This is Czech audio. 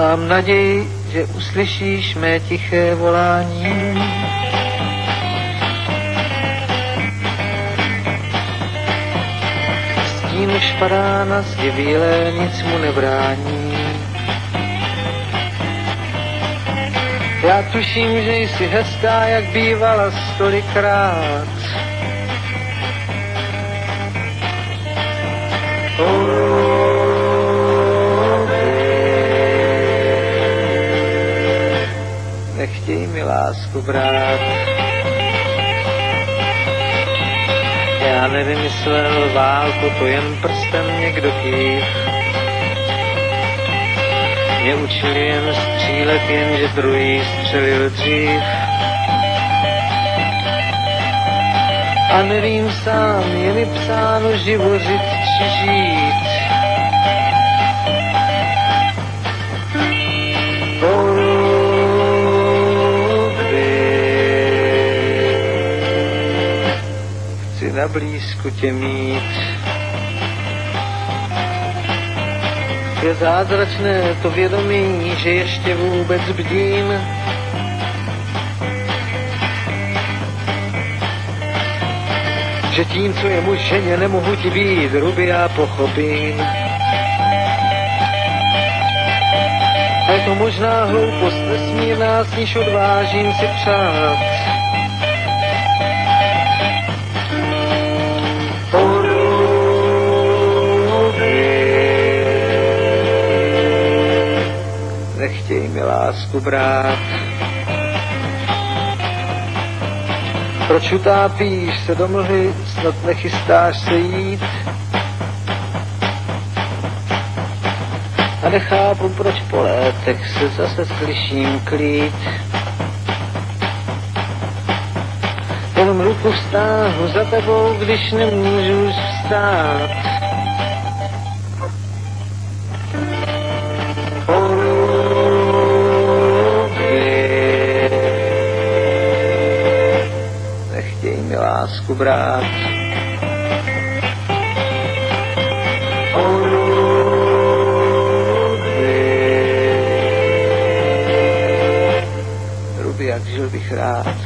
Mám naději, že uslyšíš mé tiché volání. Stín už padá na zdi bílé, nic mu nebrání. Já tuším, že jsi hezká, jak bývala stolikrát. Nechtěj mi lásku brát. Já nevymyslel válku, to jen prstem někdo kýv. Mě učili jen střílet, jenže druhý střelil dřív. A nevím sám, je mi psáno živořit či žít. Na blízku tě mít. Je zázračné to vědomí, že ještě vůbec bdím. Že tím, co je muž ženě, nemohu ti být, ruby já pochopím. A je to možná hloupost nesmírná, s níž odvážím si přát. Nechtěj mi lásku brát. Proč utápíš se do mlhy, snad nechystáš se jít? A nechápu, proč po létech se zase slyším klít. Jenom ruku vztáhnu za tebou, když nemůžu už vstát. Nechtěj mi lásku brát. Ruby, jak žil bych rád.